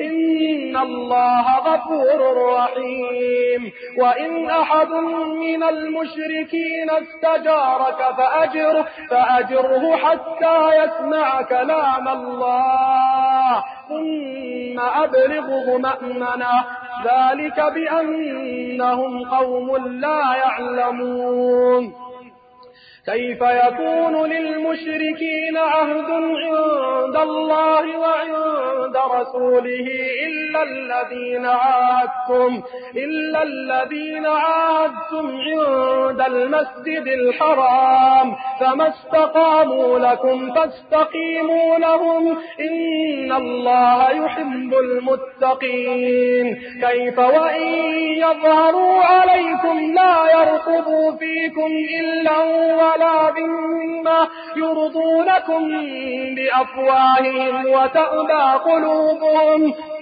إن الله غفور رحيم وإن أحد من المشركين استجارك فأجر فأجر فأجره حتى يسمع كلام الله ثم أبلغه مأمنا ذلك بأنهم قوم لا يعلمون كيف يكون للمشركين عهد عند الله وعند رسوله إلا الذين عاهدتم، إلا الذين عاهدتم عند المسجد الحرام، فما استقاموا لكم فاستقيموا لهم، إن الله يحب المتقين. كيف وإن يظهروا عليكم لا يرقبوا فيكم إلا ولا مما يرضونكم بأفواههم وتأبى قلوبهم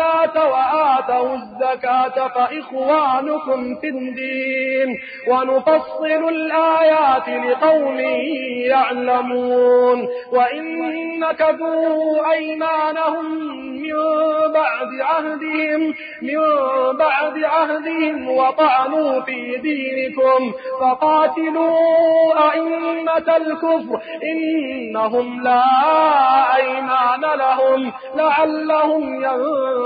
الصلاة وآتوا الزكاة فإخوانكم في الدين ونفصل الآيات لقوم يعلمون وإن نكثوا أيمانهم من بعد عهدهم من بعد عهدهم وطعنوا في دينكم فقاتلوا أئمة الكفر إنهم لا أيمان لهم لعلهم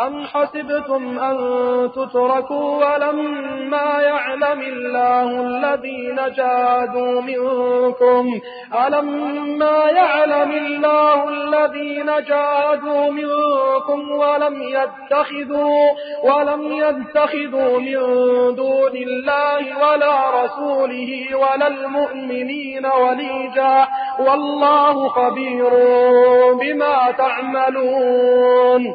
أم حسبتم أن تتركوا ولما يعلم الله الذين جادوا منكم ألما يعلم الله الذين جادوا منكم ولم يتخذوا ولم يتخذوا من دون الله ولا رسوله ولا المؤمنين وليجا والله خبير بما تعملون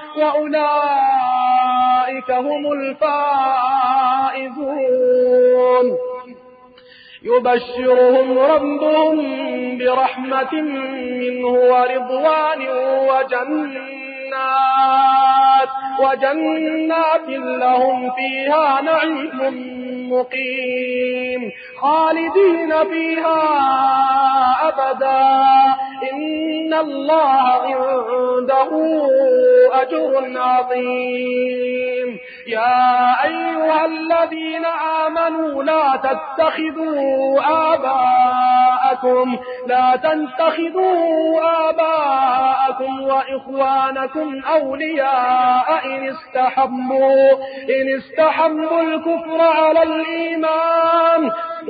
وأولئك هم الفائزون يبشرهم ربهم برحمة منه ورضوان وجنات وجنات لهم فيها نعيم مقيم خالدين فيها أبدا إن الله عنده أجر عظيم يا أيها الذين آمنوا لا تتخذوا آباءكم لا تتخذوا آباءكم وإخوانكم أولياء إن استحبوا إن استحبوا الكفر على الإيمان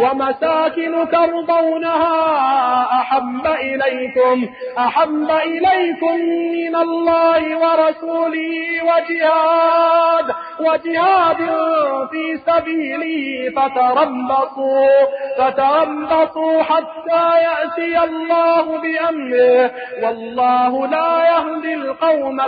ومساكن ترضونها أحب إليكم أحب إليكم من الله ورسوله وجهاد وجهاد في سبيله فتربصوا فتربصوا حتى يأتي الله بأمره، والله لا يهدي القوم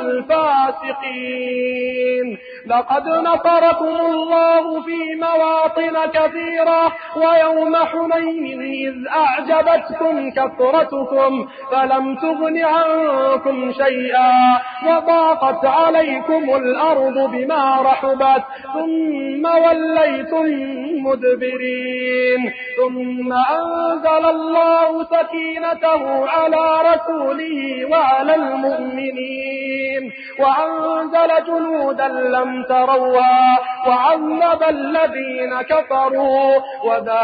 الفاسقين. لقد نصركم الله في مواطن كثيرة ويوم حنين إذ أعجبتكم كثرتكم فلم تغن عنكم شيئا وضاقت عليكم الأرض بما رحبت ثم وليتم مدبرين ثم أنزل الله سكينته على رسوله وعلى المؤمنين وأنزل جنودا لم تروها وعذب الذين كفروا وذا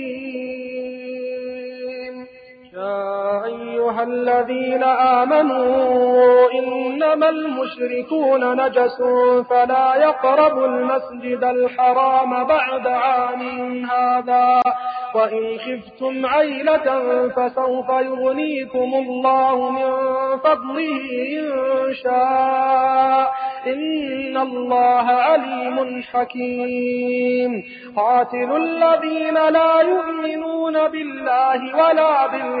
يا أيها الذين آمنوا إنما المشركون نجس فلا يقربوا المسجد الحرام بعد عام هذا وإن خفتم عيلة فسوف يغنيكم الله من فضله إن شاء إن الله عليم حكيم قاتلوا الذين لا يؤمنون بالله ولا بالله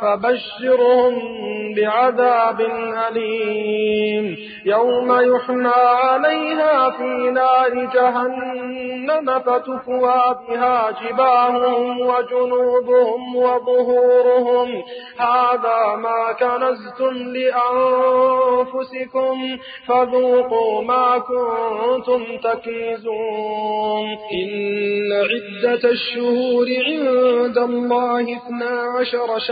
فبشرهم بعذاب أليم. يوم يحمى عليها في نار جهنم فتكوى بها جباههم وجنوبهم وظهورهم. هذا ما كنزتم لأنفسكم فذوقوا ما كنتم تكنزون. إن عدة الشهور عند الله اثنا عشر شهر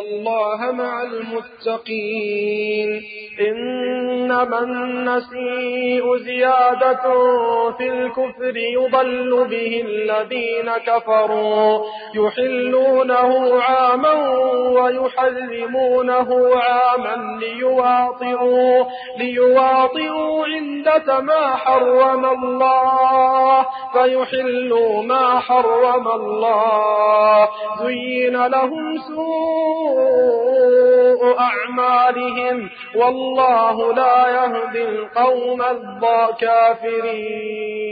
الله مع المتقين إنما النسيء زيادة في الكفر يضل به الذين كفروا يحلونه عاما ويحرمونه عاما ليواطئوا, ليواطئوا عندة ما حرم الله فيحلوا ما حرم الله زين لهم سوء أعمالهم والله لا يهدي القوم الكافرين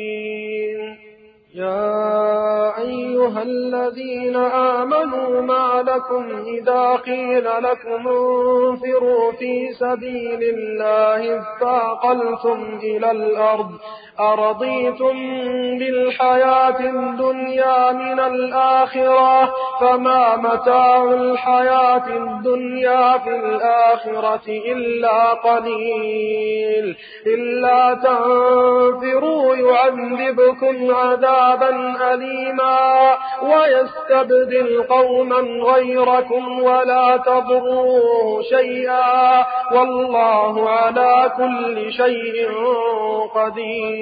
يا أيها الذين آمنوا ما لكم إذا قيل لكم انفروا في سبيل الله اثاقلتم إلى الأرض أرضيتم بالحياة الدنيا من الآخرة فما متاع الحياة الدنيا في الآخرة إلا قليل إلا تنفروا يعذبكم عذابا أليما ويستبدل قوما غيركم ولا تضروه شيئا والله على كل شيء قدير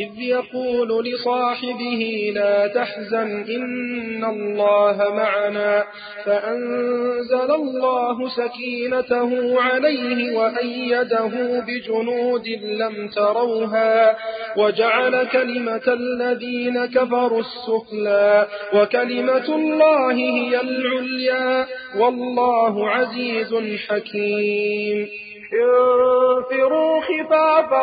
إذ يقول لصاحبه لا تحزن إن الله معنا فأنزل الله سكينته عليه وأيده بجنود لم تروها وجعل كلمة الذين كفروا السفلى وكلمة الله هي العليا والله عزيز حكيم انفروا خفافا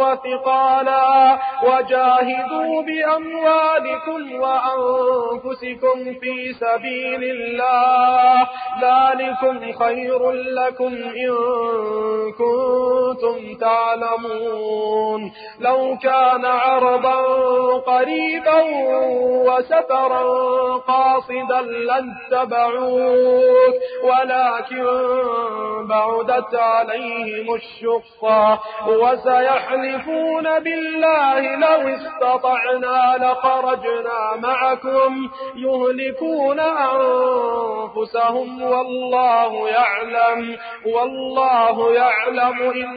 وثقالا وجاهدوا بأموالكم وأنفسكم في سبيل الله. ذلكم خير لكم إن كنتم تعلمون. لو كان عرضا قريبا وسفرا قاصدا لاتبعوك ولكن بعدت عليهم الشقة وسيحلفون بالله لو استطعنا لخرجنا معكم يهلكون أنفسهم والله يعلم والله يعلم إن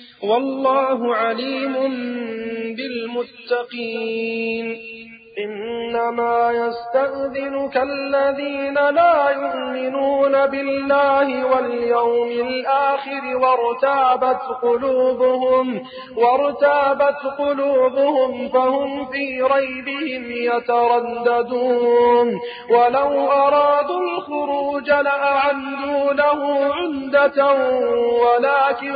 والله عليم بالمتقين. إنما يستأذنك الذين لا يؤمنون بالله واليوم الآخر وارتابت قلوبهم وارتابت قلوبهم فهم في ريبهم يترددون ولو أرادوا الخروج لأعدوا له عندة ولكن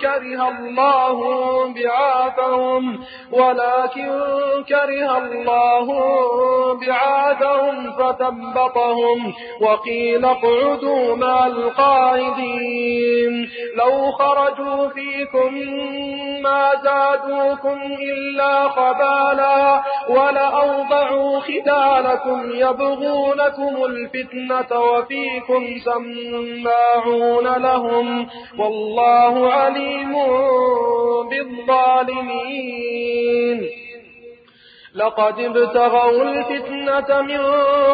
كره الله بعاثهم ولكن كره الله بعاثهم فتنبطهم وقيل اقعدوا مع القاعدين لو خرجوا فيكم ما زادوكم إلا خبالا ولأوضعوا خدالكم يبغونكم الفتنة وفيكم سماعون لهم والله عليم بالظالمين لقد ابتغوا الفتنة من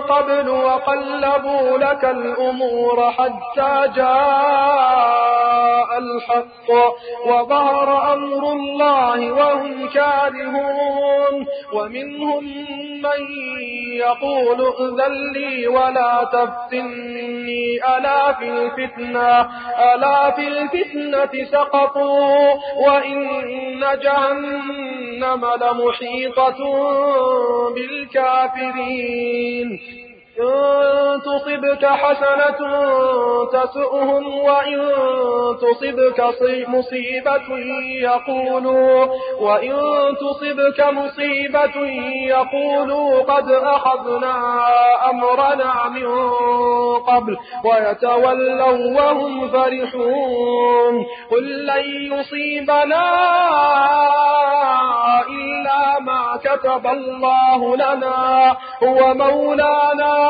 قبل وقلبوا لك الأمور حتى جاء الحق وظهر أمر الله وهم كارهون ومنهم من يقول ائذن لي ولا تفتني ألا في الفتنة، ألا في الفتنة سقطوا وإن جهنم لمحيطة بالكافرين. إن تصبك حسنة تسؤهم وإن تصبك مصيبة يقولوا وإن تصبك مصيبة يقولوا قد أخذنا أمرنا من قبل ويتولوا وهم فرحون قل لن يصيبنا إلا ما كتب الله لنا هو مولانا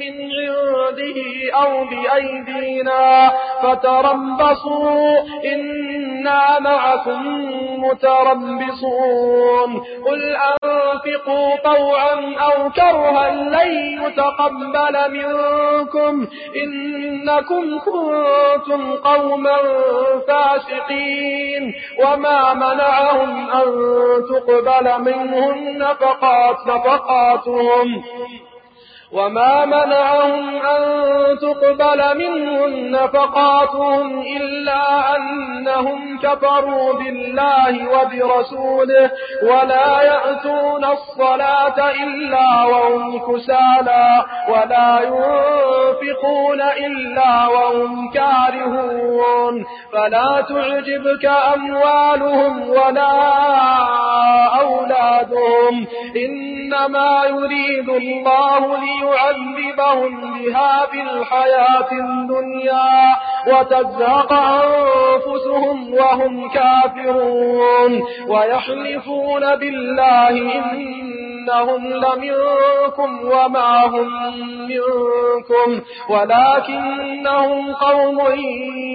من عنده أو بأيدينا فتربصوا إنا معكم متربصون قل أنفقوا طوعا أو كرها لن يتقبل منكم. إنكم كنتم قوما فاسقين. وما منعهم أن تقبل منهم نفقات نفقاتهم وما منعهم أن تقبل منهم نفقاتهم إلا أنهم كفروا بالله وبرسوله ولا يأتون الصلاة إلا وهم كسالا ولا ينفقون إلا وهم كارهون فلا تعجبك أموالهم ولا أولادهم إنما يريد الله لي ليعذبهم بها في الحياة الدنيا وتزهق أنفسهم وهم كافرون ويحلفون بالله إن إنهم لمنكم وما هم منكم، ولكنهم قوم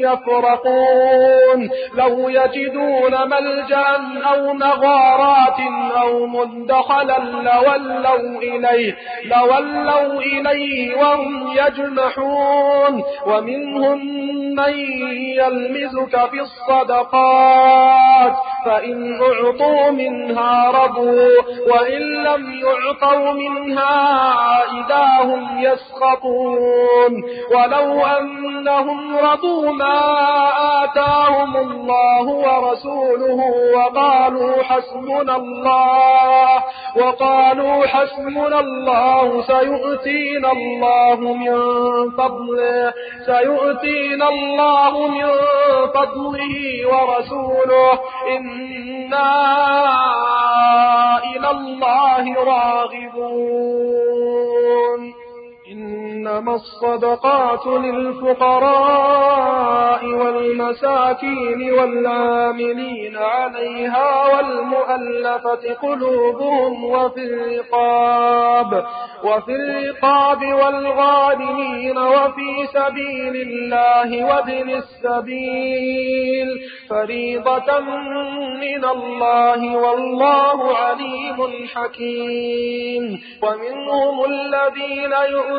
يفرقون. لو يجدون ملجأ أو مغارات أو مدخلا لولوا إليه لولوا إليه وهم يجمحون. ومنهم من يلمزك في الصدقات، فإن أعطوا منها رضوا، وإن لم لم يعطوا منها إذا هم يسخطون. ولو أنهم رضوا ما آتاهم الله ورسوله وقالوا حسبنا الله، وقالوا حسبنا الله، سيؤتينا الله من فضله، سيؤتينا الله من فضله ورسوله. إن إنا إلى الله راغبون إنما الصدقات للفقراء والمساكين والعاملين عليها والمؤلفة قلوبهم وفي الرقاب وفي الرقاب والغالمين وفي سبيل الله وابن السبيل. فريضة من الله والله عليم حكيم. ومنهم الذين يؤمنون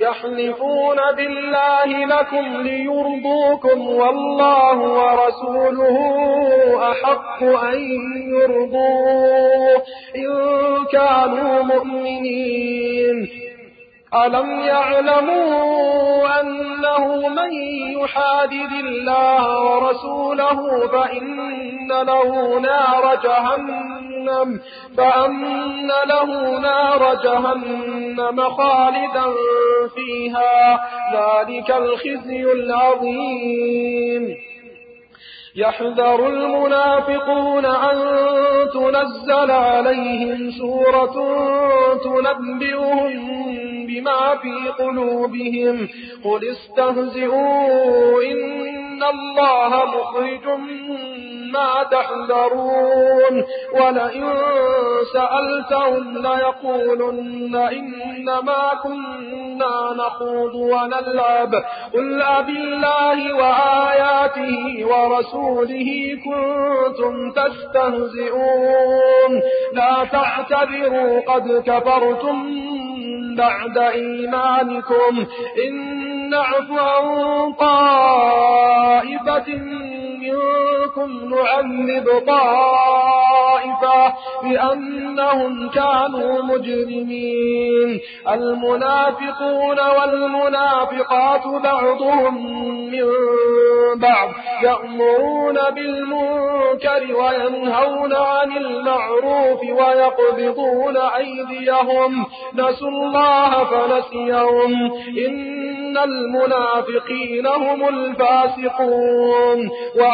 يحلفون بالله لكم ليرضوكم والله ورسوله أحق أن يرضوه إن كانوا مؤمنين. ألم يعلموا أنه من يحادد الله ورسوله فإن له نار جهنم، فأن له نار جهنم خالدا فيها ذلك الخزي العظيم. يحذر المنافقون أن تنزل عليهم سورة تنبئهم بما في قلوبهم. قل استهزئوا إن الله مخرج ما تحذرون ولئن سألتهم ليقولن إنما كنا نخوض ونلعب. قل أب الله وآياته ورسوله كنتم تستهزئون. لا تعتذروا قد كفرتم بعد إيمانكم. إن نعف عن طائفة منكم نعذب طائفة بأنهم كانوا مجرمين. المنافقون والمنافقات بعضهم من بعض يأمرون بالمنكر وينهون عن المعروف ويقبضون أيديهم. نسوا الله فنسيهم. إن المنافقين هم الفاسقون. وعلى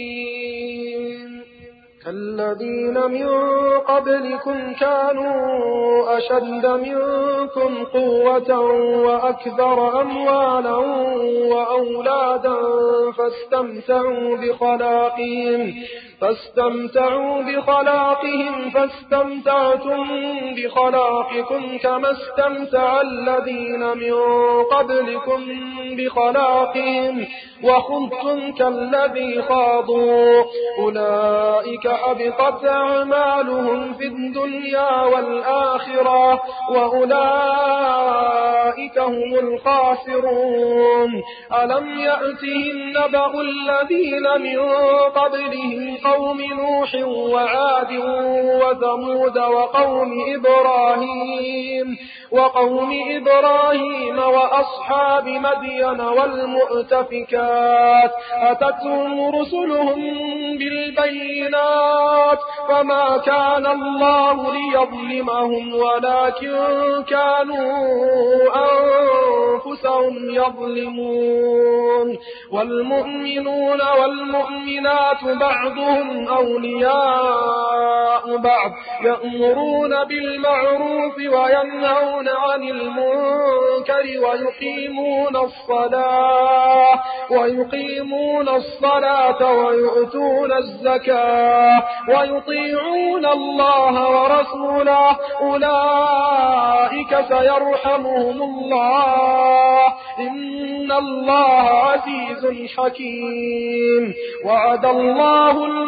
كالذين من قبلكم كانوا أشد منكم قوة وأكثر أموالا وأولادا فاستمتعوا بخلاقهم فاستمتعوا بخلاقهم، فاستمتعتم بخلاقكم كما استمتع الذين من قبلكم بخلاقهم، وخذتم كالذي خاضوا. أولئك حبطت أعمالهم في الدنيا والآخرة، وأولئك هم الخاسرون. ألم يأتهم نبأ الذين من قبلهم قوم نوح وعاد وثمود وقوم إبراهيم وقوم إبراهيم وأصحاب مدين والمؤتفكات أتتهم رسلهم بالبينات فما كان الله ليظلمهم ولكن كانوا أنفسهم يظلمون والمؤمنون والمؤمنات بعضهم أولياء بعض، يأمرون بالمعروف وينهون عن المنكر ويقيمون الصلاة ويقيمون الصلاة ويؤتون الزكاة، ويطيعون الله ورسوله، أولئك سيرحمهم الله، إن الله عزيز حكيم. وعد الله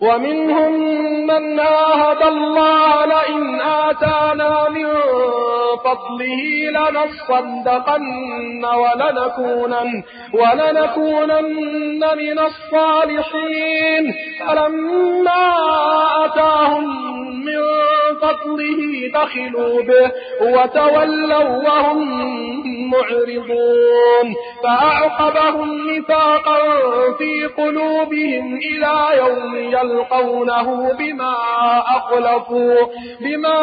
ومنهم من آهد الله لئن آتانا من فضله لنصدقن ولنكونن ولنكونن من الصالحين. فلما أتاهم من فضله بخلوا به وتولوا وهم معرضون. فأعقبهم نفاقا في قلوبهم إلى يوم يلقون يلقونه بما أخلفوا بما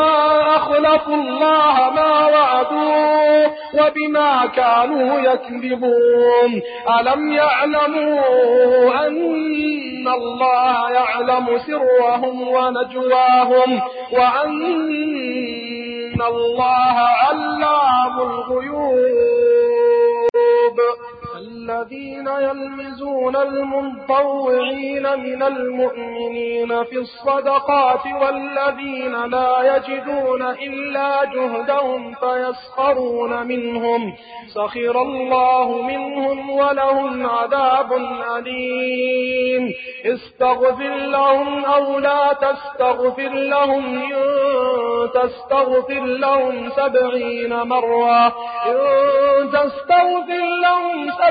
أخلفوا الله ما وعدوه وبما كانوا يكذبون. ألم يعلموا أن الله يعلم سرهم ونجواهم وأن الله علام الغيوب؟ الذين يلمزون المنطوعين من المؤمنين في الصدقات والذين لا يجدون إلا جهدهم فيسخرون منهم سخر الله منهم ولهم عذاب أليم استغفر لهم أو لا تستغفر لهم إن تستغفر لهم سبعين مرة إن تستغفر لهم سبعين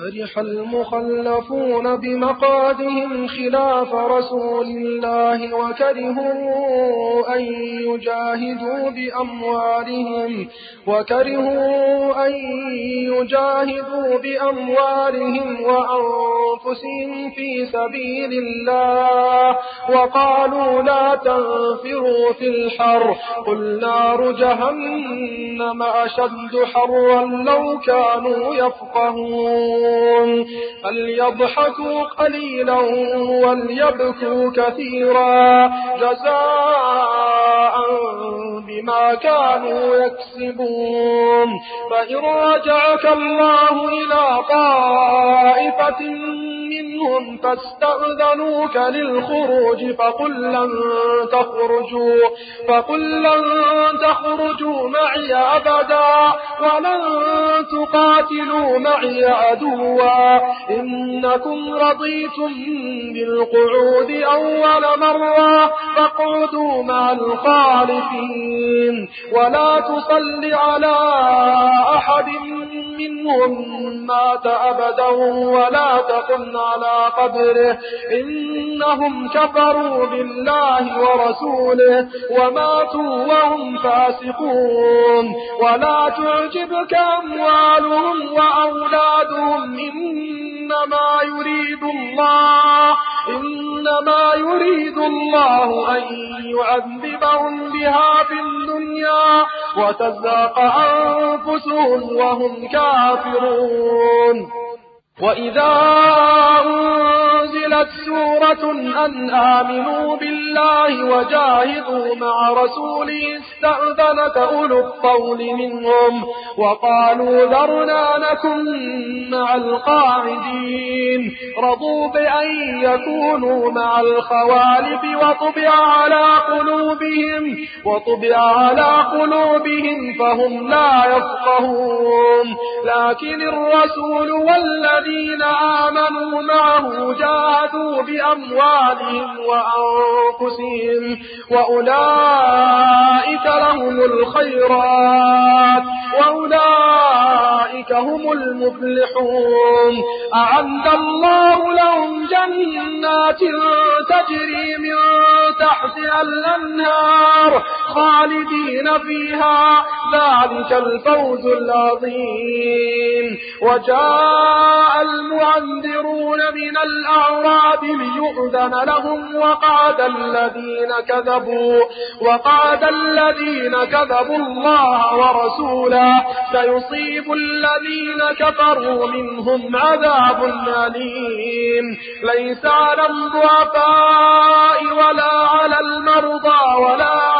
فرح المخلفون بمقادهم خلاف رسول الله وكرهوا أن يجاهدوا بأموالهم، وكرهوا أن يجاهدوا بأموالهم وأنفسهم في سبيل الله، وقالوا لا تنفروا في الحر، قل نار جهنم أشد حرا لو كانوا يفقهون. يضحكون فليضحكوا قليلا وليبكوا كثيرا. جزاء بما كانوا يكسبون. فإن رجعك الله إلى طائفة منهم فاستأذنوك للخروج فقل لن تخرجوا، فقل لن تخرجوا معي أبدا ولن تقاتلوا معي عدوا. إنكم رضيتم بالقعود أول مرة فاقعدوا مع الخالفين. الظالمين ولا تصل على أحد منهم مات أبدا ولا تقم على قبره إنهم كفروا بالله ورسوله وماتوا وهم فاسقون ولا تعجبك أموالهم وأولادهم إنما يريد الله، إنما يريد الله أن يعذبهم بها في الدنيا وتزاق أنفسهم وهم كافرون. وإذا أنزلت سورة أن آمنوا بالله وجاهدوا مع رسوله استأذنك أولو الطول منهم وقالوا ذرنا نكن مع القاعدين رضوا بأن يكونوا مع الخوالف وطبع على قلوبهم وطبع على قلوبهم فهم لا يفقهون لكن الرسول والذين الذين آمنوا معه جاهدوا بأموالهم وأنفسهم وأولئك لهم الخيرات وأولئك هم المفلحون أعد الله لهم جنات تجري من تحتها الأنهار النار خالدين فيها ذلك الفوز العظيم. وجاء المعنذرون من الأعراب ليؤذن لهم وقعد الذين كذبوا، وقعد الذين كذبوا الله ورسوله. سيصيب الذين كفروا منهم عذاب أليم. ليس على الضعفاء ولا على المرضى ولا على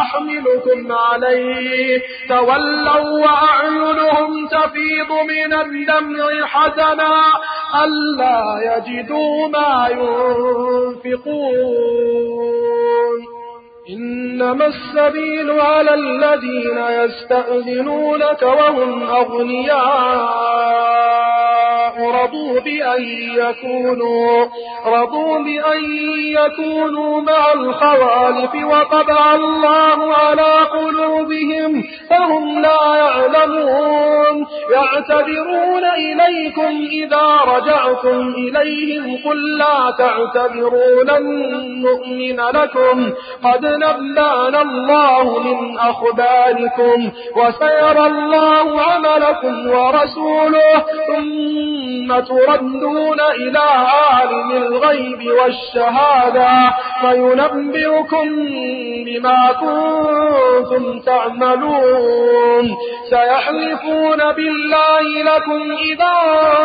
أحملكم عليه. تولوا وأعينهم تفيض من الدمع حزنا. ألا يجدوا ما ينفقون. إنما السبيل على الذين يستأذنونك وهم أغنياء. رضوا بأن يكونوا، رضوا بأن يكونوا مع الخوالف وطبع الله على قلوبهم، فهم لا يعلمون. يعتذرون إليكم إذا رجعتم إليهم، قل لا تعتذروا، لن نؤمن لكم. قد نبانا الله من أخباركم وسيرى الله عملكم ورسوله ثم تردون إلى عالم الغيب والشهادة فينبئكم بما كنتم تعملون. سيحلفون بالله لكم إذا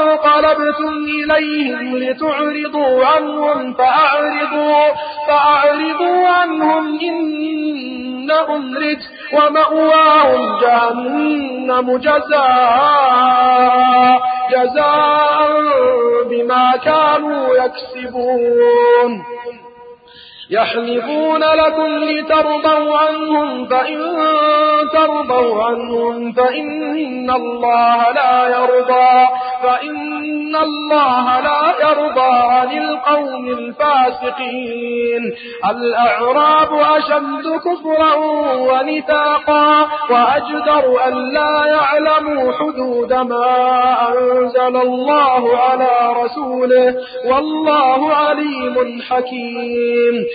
انقلبتم إليهم لتعرضوا عنهم فأعرضوا, فأعرضوا عنهم إنهم رجس ومأواهم جهنم جزاء جزاء بما كانوا يكسبون. يحلفون لكم لترضوا عنهم، فإن ترضوا عنهم، فإن الله لا يرضى، فإن الله لا يرضى عن القوم الفاسقين. الأعراب أشد كفرا ونفاقا، وأجدر أن لا يعلموا حدود ما أنزل الله على رسوله، والله عليم حكيم.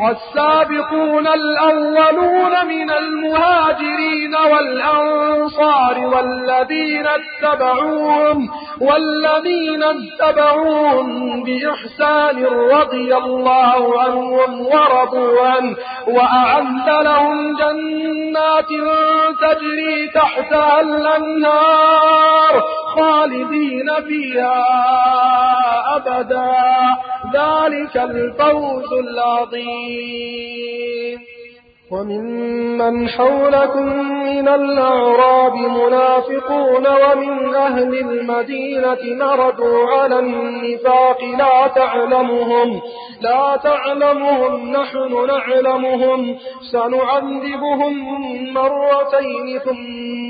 والسابقون الأولون من المهاجرين والأنصار والذين اتبعوهم والذين اتبعوهم بإحسان رضي الله عنهم ورضوا عنه، وأعد لهم جنات تجري تحتها الأنهار خالدين فيها أبدا. ذلك الفوز العظيم. وممن حولكم من الأعراب منافقون ومن أهل المدينة مردوا على النفاق لا تعلمهم لا تعلمهم، نحن نعلمهم. سنعذبهم مرتين ثم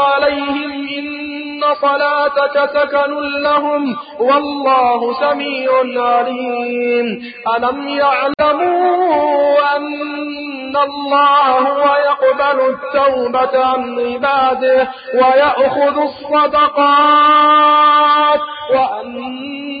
عليهم إن صلاتك سكن لهم والله سميع عليم. ألم يعلموا أن الله هو يقبل التوبة عن عباده ويأخذ الصدقات وأن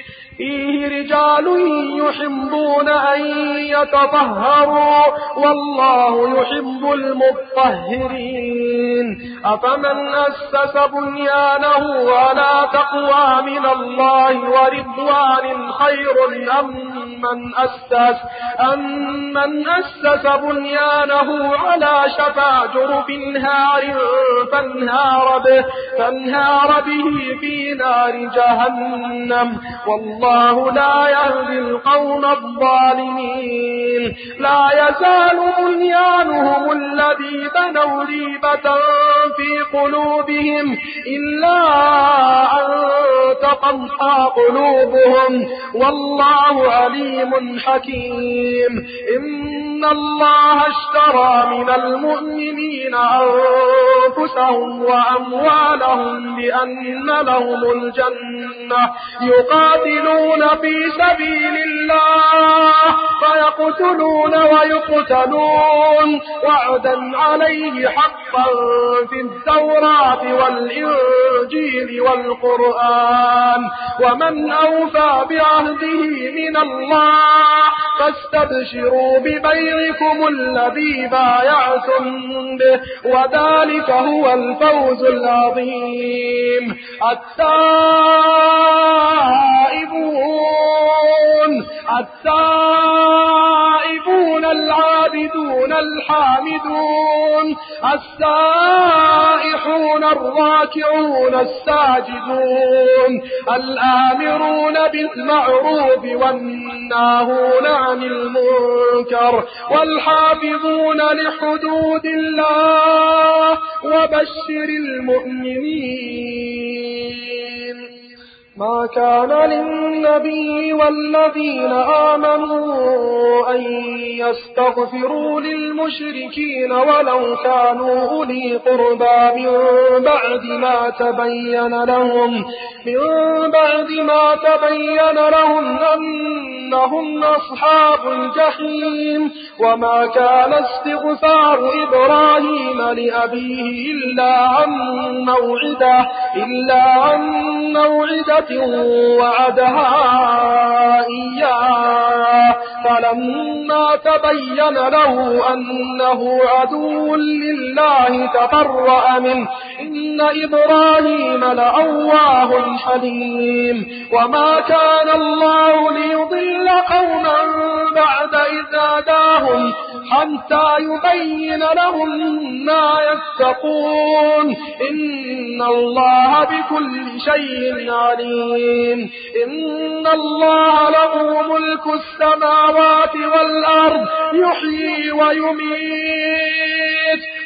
فيه رجال يحبون أن يتطهروا والله يحب المطهرين أفمن أسس بنيانه على تقوى من الله ورضوان خير أم من أسس أم من أسس بنيانه على شفا جرف هار فانهار به, فانهار به في نار جهنم والله لا يهدي القوم الظالمين. لا يزال بنيانهم الذي بنوا ريبة في قلوبهم إلا أن تقطع قلوبهم. والله عليم حكيم. إن الله اشترى من المؤمنين أنفسهم أنفسهم وأموالهم بأن لهم الجنة. يقاتلون في سبيل الله، فيقتلون ويقتلون. وعدا عليه حقا في التوراة والإنجيل والقرآن. ومن أوفى بعهده من الله، فاستبشروا ببيعكم الذي بايعتم به. وذلك هو الفوز العظيم. التائبون التائبون العابدون الحامدون، السائحون الراكعون الساجدون، الآمرون بالمعروف والناهون عن المنكر، والحافظون لحدود الله وبشر المؤمنين. ما كان للنبي والذين آمنوا أن يستغفروا للمشركين ولو كانوا أولي قربى من بعد ما تبين لهم، من بعد ما تبين لهم أنهم أصحاب الجحيم. وما كان استغفار إبراهيم لأبيه إلا عن موعدة إلا عن موعدة وعدها إياه. فلما تبين له أنه عدو لله، تبرأ منه. إن إبراهيم لأواه حليم وما كان الله ليضل قوما بعد إذ هداهم حتى يبين لهم ما يتقون إن الله بكل شيء عليم إن الله له ملك السماوات والأرض يحيي ويميت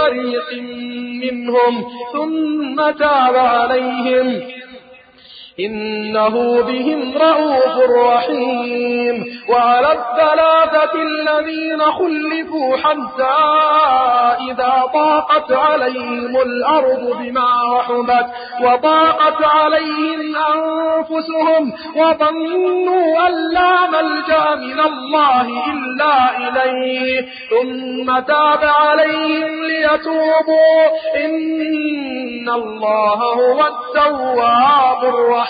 فريق منهم ثم تاب عليهم إنه بهم رؤوف رحيم وعلى الثلاثة الذين خلفوا حتى إذا ضاقت عليهم الأرض بما رحبت وضاقت عليهم أنفسهم وظنوا أن لا ملجأ من الله إلا إليه ثم تاب عليهم ليتوبوا إن الله هو التواب الرحيم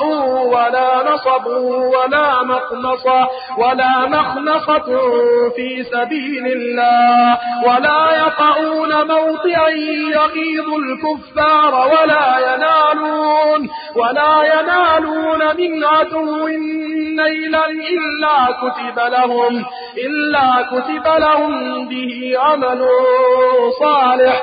ظمأ ولا نصب ولا مخنصة ولا مخنصة في سبيل الله ولا يقعون موطئا يغيظ الكفار ولا ينالون ولا ينالون من عدو نيلا إلا كتب لهم إلا كتب لهم به عمل صالح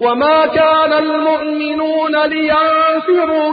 وما كان المؤمنون لينفروا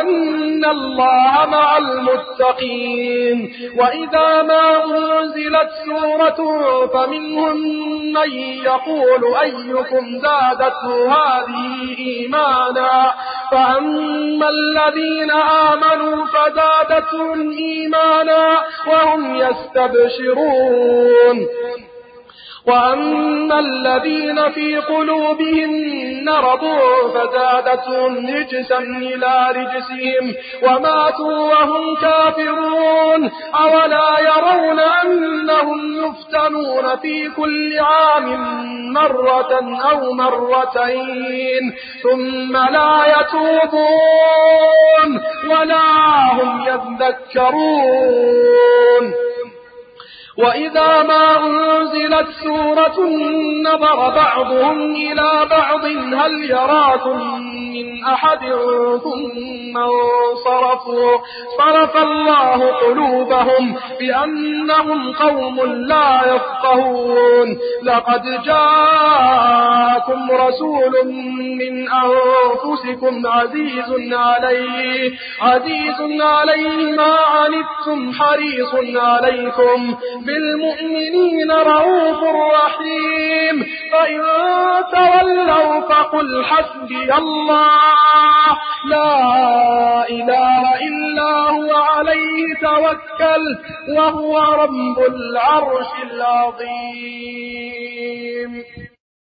أن الله مع المتقين وإذا ما أنزلت سورة فمنهم من يقول أيكم زادته هذه إيمانا فأما الذين آمنوا فزادتهم إيمانا وهم يستبشرون وأما الذين في قلوبهم مرض فزادتهم رجسا إلى رجسهم وماتوا وهم كافرون أولا يرون أنهم يفتنون في كل عام مرة أو مرتين ثم لا يتوبون ولا هم يذكرون وإذا ما أنزلت سورة نظر بعضهم إلى بعض هل يراكم من أحد ثم انصرفوا. صرف الله قلوبهم بأنهم قوم لا يفقهون. لقد جاءكم رسول من أنفسكم عزيز عليه. عزيز عليه ما عنتم حريص عليكم. بالمؤمنين رؤوف رحيم. فإن تولوا فقل حسبي الله. الله لا إله إلا هو عليه توكل وهو رب العرش العظيم.